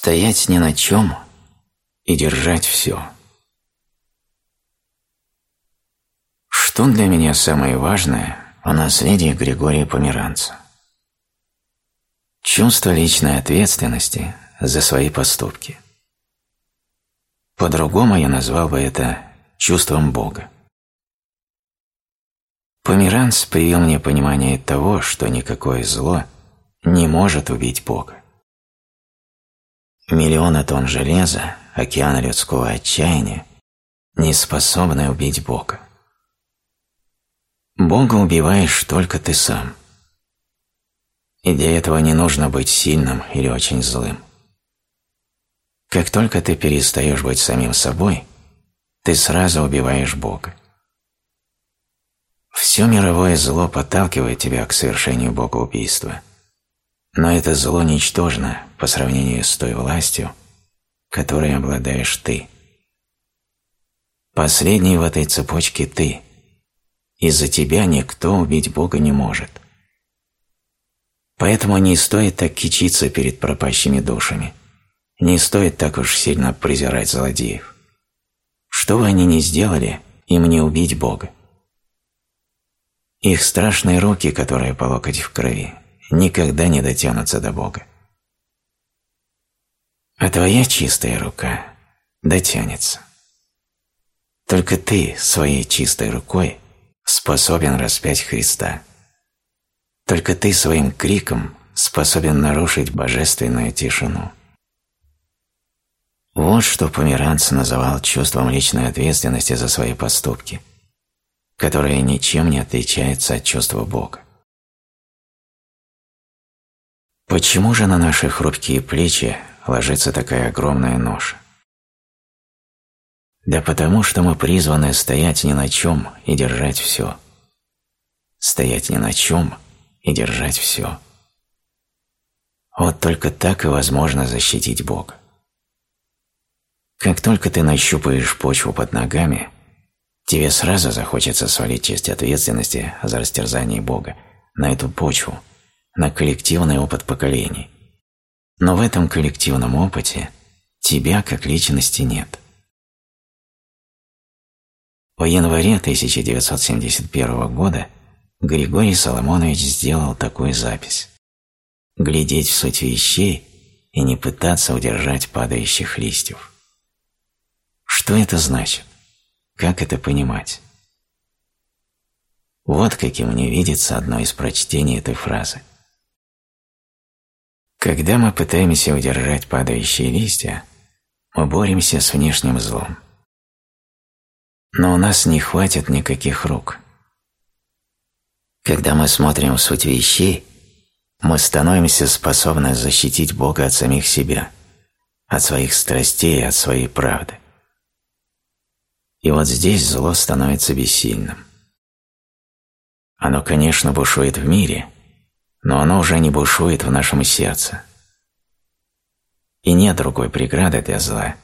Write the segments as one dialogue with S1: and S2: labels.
S1: Стоять ни на чем и держать все. Что для меня самое важное в наследии Григория Померанца? Чувство личной ответственности за свои поступки. По-другому я назвал бы это чувством Бога. Померанц привил мне понимание того, что никакое зло не может убить Бога. Миллионы тонн железа, океан людского отчаяния не способны убить Бога. Бога убиваешь только ты сам. И для этого не нужно быть сильным или очень злым. Как только ты перестаешь быть самим собой, ты сразу убиваешь Бога. Все мировое зло подталкивает тебя к совершению богоубийства – но это зло ничтожно по сравнению с той властью, которой обладаешь ты. Последний в этой цепочке ты. Из-за тебя никто убить Бога не может. Поэтому не стоит так кичиться перед пропащими душами. Не стоит так уж сильно презирать злодеев. Что бы они ни сделали, им не убить Бога. Их страшные руки, которые по локоть в крови, никогда не дотянутся до Бога. А твоя чистая рука дотянется. Только ты своей чистой рукой способен распять Христа. Только ты своим криком способен нарушить божественную тишину. Вот что Померанц называл чувством личной ответственности за свои поступки, которое ничем не отличается от чувства Бога. Почему же на наши хрупкие плечи ложится такая огромная ноша? Да потому, что мы призваны стоять ни на чем и держать все. Стоять ни на чем и держать все. Вот только так и возможно защитить Бога. Как только ты нащупаешь почву под ногами, тебе сразу захочется свалить часть ответственности за растерзание Бога на эту почву – на коллективный опыт поколений. Но в этом коллективном опыте тебя как личности нет. В январе 1971 года Григорий Соломонович сделал такую запись. Глядеть в суть вещей и не пытаться удержать падающих листьев. Что это значит? Как это понимать? Вот каким мне видится одно из прочтений этой фразы. Когда мы пытаемся удержать падающие листья, мы боремся с внешним злом. Но у нас не хватит никаких рук. Когда мы смотрим в суть вещей, мы становимся способны защитить Бога от самих себя, от своих страстей, от своей правды. И вот здесь зло становится бессильным. Оно, конечно, бушует в мире – но оно уже не бушует в нашем сердце. И нет другой преграды для зла,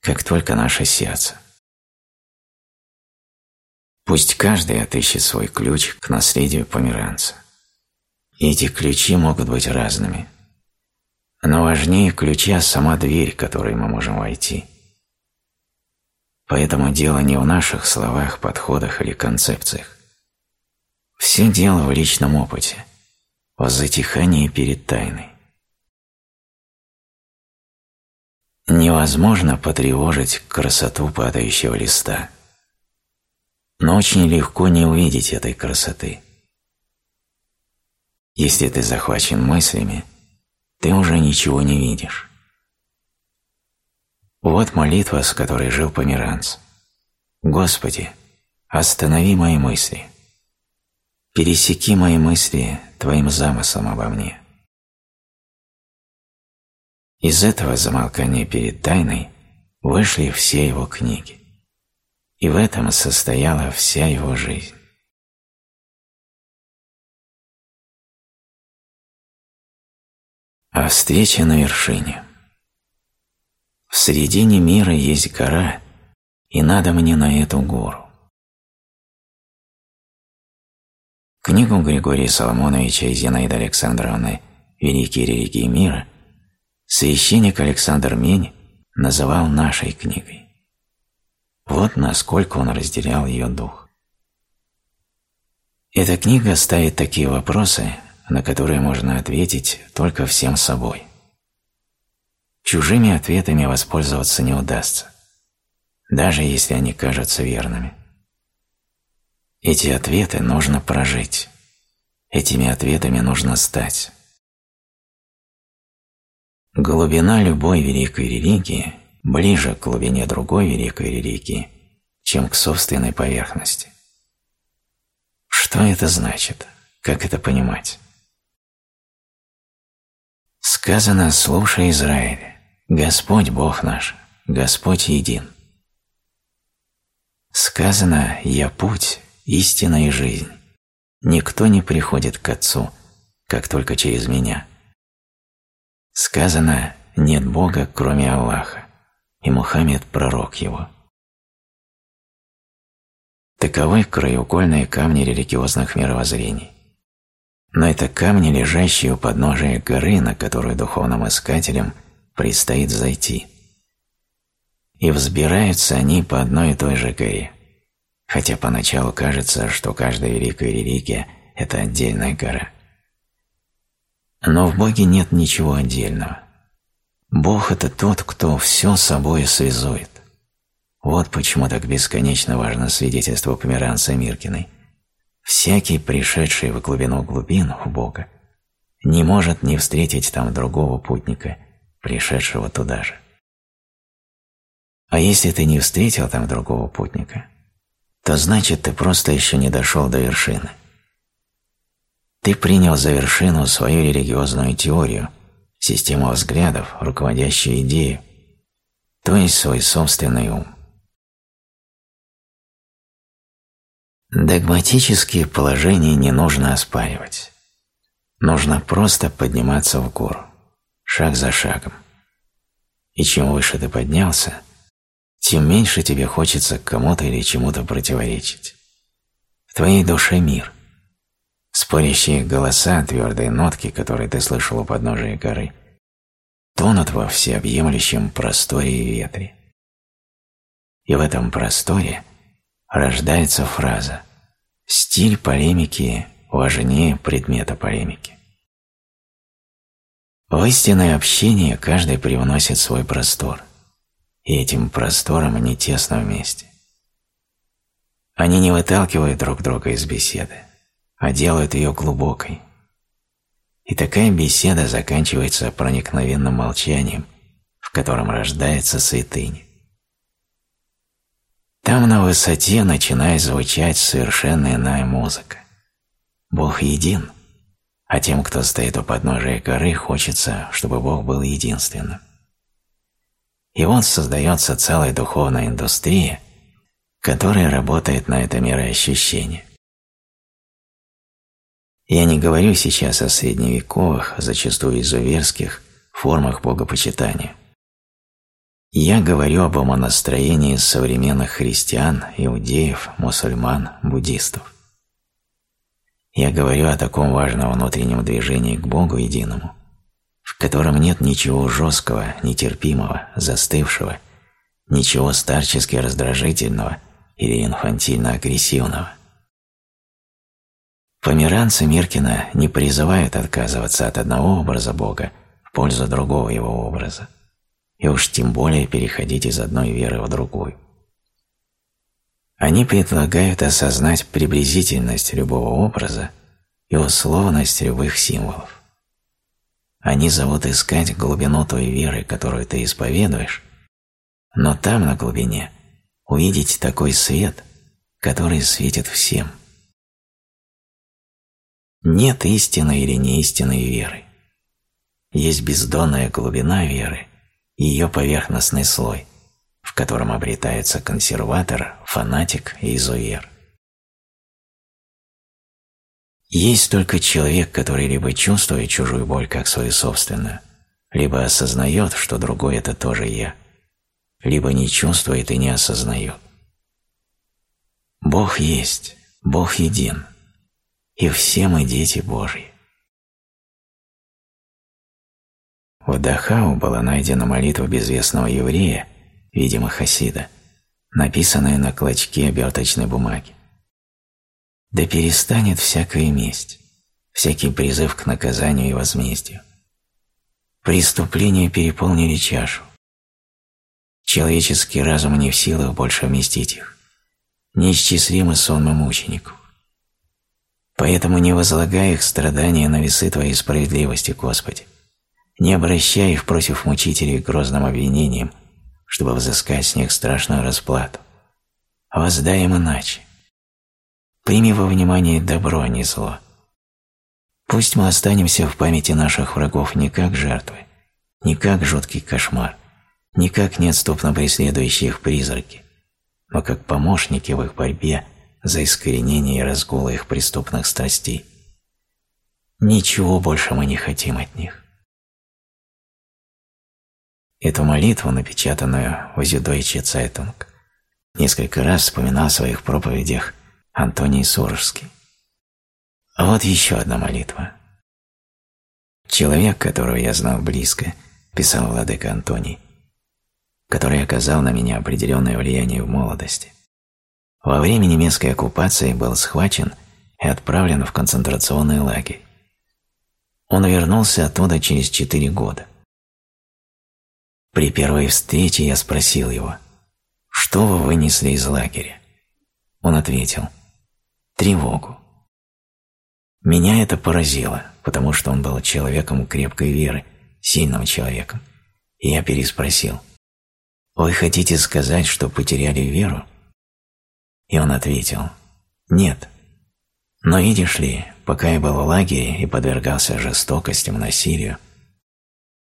S1: как только наше сердце. Пусть каждый отыщет свой ключ к наследию померанца. Эти ключи могут быть разными. Но важнее ключа сама дверь, которой мы можем войти. Поэтому дело не в наших словах, подходах или концепциях. Все дело в личном опыте – в затихании перед тайной. Невозможно потревожить красоту падающего листа, но очень легко не увидеть этой красоты. Если ты захвачен мыслями, ты уже ничего не видишь. Вот молитва, с которой жил Померанц. «Господи, останови мои мысли» пересеки мои мысли твоим замыслом обо мне. Из этого замолкания перед тайной вышли все его книги, и в этом состояла вся его жизнь. А встреча на вершине. В середине мира есть гора, и надо мне на эту гору. Книгу Григория Соломоновича и Зинаиды Александровны «Великие религии мира» священник Александр Мень называл нашей книгой. Вот насколько он разделял ее дух. Эта книга ставит такие вопросы, на которые можно ответить только всем собой. Чужими ответами воспользоваться не удастся, даже если они кажутся верными. Эти ответы нужно прожить. Этими ответами нужно стать. Глубина любой великой религии ближе к глубине другой великой религии, чем к собственной поверхности. Что это значит? Как это понимать? Сказано «Слушай, Израиль, Господь Бог наш, Господь един». Сказано «Я путь, истина и жизнь. Никто не приходит к Отцу, как только через меня». Сказано «Нет Бога, кроме Аллаха, и Мухаммед – пророк его». Таковы краеугольные камни религиозных мировоззрений. Но это камни, лежащие у подножия горы, на которую духовным искателям предстоит зайти. И взбираются они по одной и той же горе, хотя поначалу кажется, что каждая великая религия – это отдельная гора. Но в Боге нет ничего отдельного. Бог – это тот, кто все собой связует. Вот почему так бесконечно важно свидетельство Померанца Миркиной. Всякий, пришедший в глубину глубин в Бога, не может не встретить там другого путника, пришедшего туда же. А если ты не встретил там другого путника, то значит ты просто еще не дошел до вершины. Ты принял за вершину свою религиозную теорию, систему взглядов, руководящую идею, то есть свой собственный ум. Догматические положения не нужно оспаривать. Нужно просто подниматься в гору, шаг за шагом. И чем выше ты поднялся, тем меньше тебе хочется кому-то или чему-то противоречить. В твоей душе мир. Спорящие голоса, твердые нотки, которые ты слышал у подножия горы, тонут во всеобъемлющем просторе и ветре. И в этом просторе – рождается фраза «Стиль полемики важнее предмета полемики». В истинное общение каждый привносит свой простор, и этим простором они тесно вместе. Они не выталкивают друг друга из беседы, а делают ее глубокой. И такая беседа заканчивается проникновенным молчанием, в котором рождается святыня. Там на высоте начинает звучать совершенно иная музыка. Бог един, а тем, кто стоит у подножия горы, хочется, чтобы Бог был единственным. И вот создается целая духовная индустрия, которая работает на это мироощущение. Я не говорю сейчас о средневековых, зачастую изуверских, формах богопочитания – я говорю об умонастроении современных христиан, иудеев, мусульман, буддистов. Я говорю о таком важном внутреннем движении к Богу единому, в котором нет ничего жесткого, нетерпимого, застывшего, ничего старчески раздражительного или инфантильно-агрессивного. Померанцы Миркина не призывают отказываться от одного образа Бога в пользу другого его образа и уж тем более переходить из одной веры в другую. Они предлагают осознать приблизительность любого образа и условность любых символов. Они зовут искать глубину той веры, которую ты исповедуешь, но там, на глубине, увидеть такой свет, который светит всем. Нет истины или неистинной веры. Есть бездонная глубина веры, ее поверхностный слой, в котором обретается консерватор, фанатик и изуер. Есть только человек, который либо чувствует чужую боль как свою собственную, либо осознает, что другой – это тоже я, либо не чувствует и не осознает. Бог есть, Бог един, и все мы дети Божьи. В Дахау была найдена молитва безвестного еврея, видимо хасида, написанная на клочке оберточной бумаги. «Да перестанет всякая месть, всякий призыв к наказанию и возмездию. Преступления переполнили чашу. Человеческий разум не в силах больше вместить их. Неисчислимы сонмы мучеников. Поэтому не возлагай их страдания на весы Твоей справедливости, Господи. Не обращай их против мучителей грозным обвинением, чтобы взыскать с них страшную расплату. Воздай им иначе. Прими во внимание добро, а не зло. Пусть мы останемся в памяти наших врагов не как жертвы, не как жуткий кошмар, не как неотступно преследующие их призраки, но как помощники в их борьбе за искоренение и разгул их преступных страстей. Ничего больше мы не хотим от них. Эту молитву, напечатанную в Süddeutsche Zeitung, несколько раз вспоминал в своих проповедях Антоний Сурожский. А вот еще одна молитва. Человек, которого я знал близко, писал владыка Антоний, который оказал на меня определенное влияние в молодости, во время немецкой оккупации был схвачен и отправлен в концентрационный лагерь. Он вернулся оттуда через четыре года. При первой встрече я спросил его, «Что вы вынесли из лагеря?» Он ответил, «Тревогу». Меня это поразило, потому что он был человеком крепкой веры, сильным человеком. И я переспросил, «Вы хотите сказать, что потеряли веру?» И он ответил, «Нет. Но видишь ли, пока я был в лагере и подвергался жестокостям, насилию,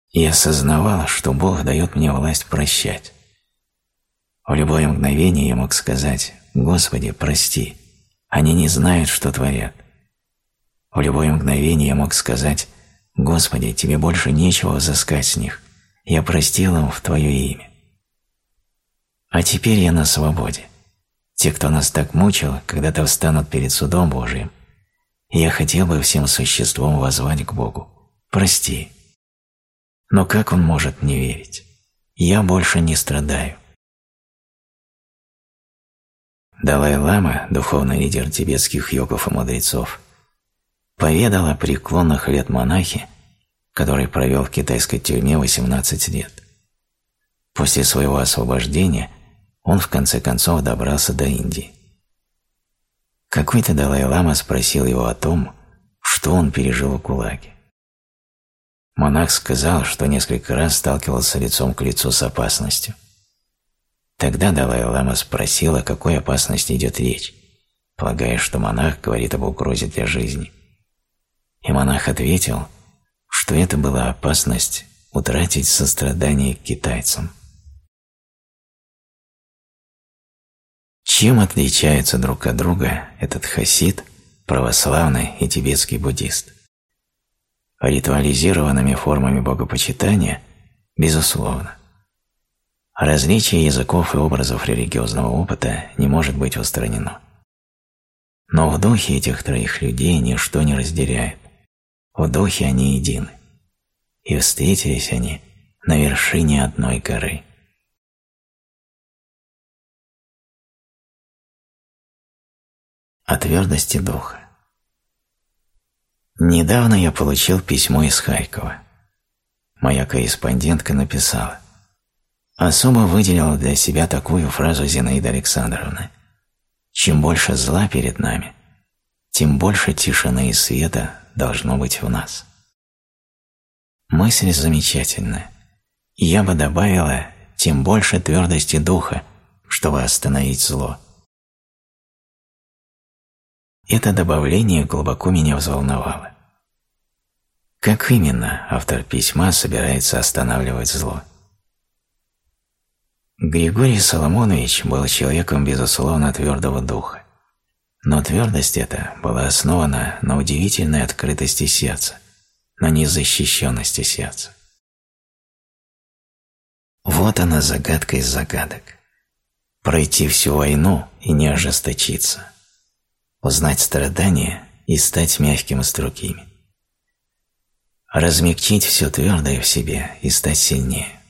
S1: я осознавал, что Бог дает мне власть прощать. В любое мгновение я мог сказать, «Господи, прости, они не знают, что творят». В любое мгновение я мог сказать «Господи, тебе больше нечего взыскать с них, я простил им в Твое имя». А теперь я на свободе. Те, кто нас так мучил, когда-то встанут перед судом Божиим. Я хотел бы всем существом возвать к Богу «Прости». Но как он может не верить? Я больше не страдаю. Далай-лама, духовный лидер тибетских йогов и мудрецов, поведал о преклонных лет монахе, который провел в китайской тюрьме 18 лет. После своего освобождения он в конце концов добрался до Индии. Какой-то Далай-лама спросил его о том, что он пережил в ГУЛАГе. Монах сказал, что несколько раз сталкивался лицом к лицу с опасностью. Тогда Далай-лама спросил, о какой опасности идет речь, полагая, что монах говорит об угрозе для жизни. И монах ответил, что это была опасность утратить сострадание к китайцам. Чем отличаются друг от друга этот хасид, православный и тибетский буддист? Ритуализированными формами богопочитания – безусловно. Различие языков и образов религиозного опыта не может быть устранено. Но в духе этих троих людей ничто не разделяет. В духе они едины. И встретились они на вершине одной горы. О твердости духа. Недавно я получил письмо из Харькова. Моя корреспондентка написала. Особо выделила для себя такую фразу Зинаида Александровна. «Чем больше зла перед нами, тем больше тишины и света должно быть в нас. Мысль замечательная. Я бы добавила, тем больше твердости духа, чтобы остановить зло. Это добавление глубоко меня взволновало. Как именно автор письма собирается останавливать зло? Григорий Соломонович был человеком, безусловно, твердого духа. Но твердость эта была основана на удивительной открытости сердца, на незащищенности сердца. Вот она загадка из загадок. Пройти всю войну и не ожесточиться. Узнать страдания и стать мягким и строгими. размягчить все твердое в себе и стать сильнее.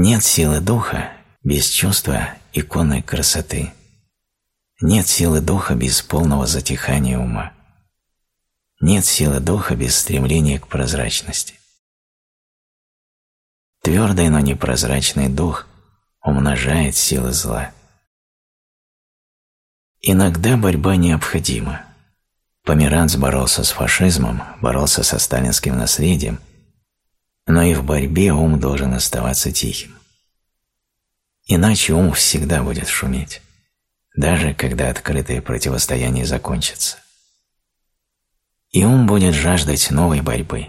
S1: Нет силы духа без чувства иконной красоты. Нет силы духа без полного затихания ума. Нет силы духа без стремления к прозрачности. Твердый, но непрозрачный дух умножает силы зла. Иногда борьба необходима. Померанц боролся с фашизмом, боролся со сталинским наследием, но и в борьбе ум должен оставаться тихим. Иначе ум всегда будет шуметь, даже когда открытое противостояние закончится. И ум будет жаждать новой борьбы,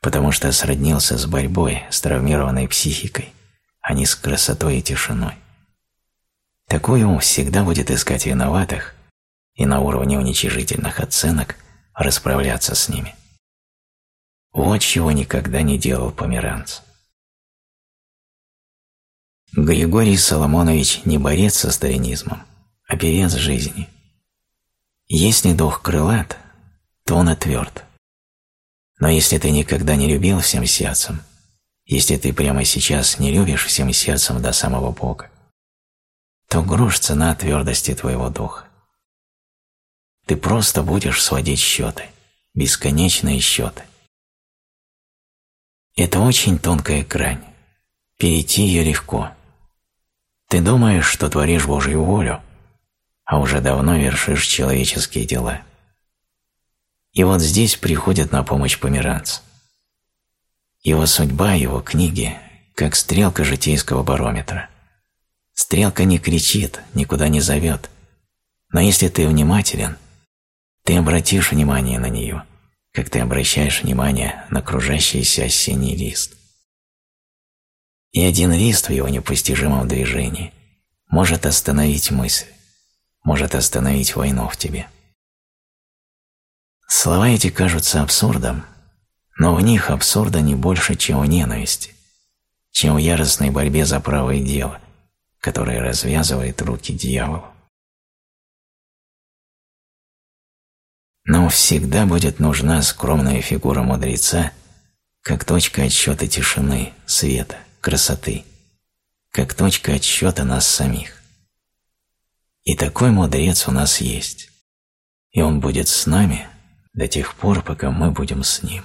S1: потому что сроднился с борьбой, с травмированной психикой, а не с красотой и тишиной. Такой ум всегда будет искать виноватых и на уровне уничижительных оценок расправляться с ними. Вот чего никогда не делал Померанц. Григорий Соломонович не борец со сталинизмом, а певец жизни. Если дух крылат, то он и тверд. Но если ты никогда не любил всем сердцем, если ты прямо сейчас не любишь всем сердцем до самого Бога, то грош цена твердости твоего духа. Ты просто будешь сводить счеты, бесконечные счеты. Это очень тонкая грань. Перейти ее легко. Ты думаешь, что творишь Божью волю, а уже давно вершишь человеческие дела. И вот здесь приходит на помощь померанц. Его судьба, его книги, как стрелка житейского барометра – Стрелка не кричит, никуда не зовет. Но если ты внимателен, ты обратишь внимание на нее, как ты обращаешь внимание на кружащийся осенний лист. И один лист в его непостижимом движении может остановить мысль, может остановить войну в тебе. Слова эти кажутся абсурдом, но в них абсурда не больше, чем в ненависти, чем в яростной борьбе за правое дело, который развязывает руки дьяволу. Но всегда будет нужна скромная фигура мудреца, как точка отсчета тишины, света, красоты, как точка отсчета нас самих. И такой мудрец у нас есть, и он будет с нами до тех пор, пока мы будем с ним.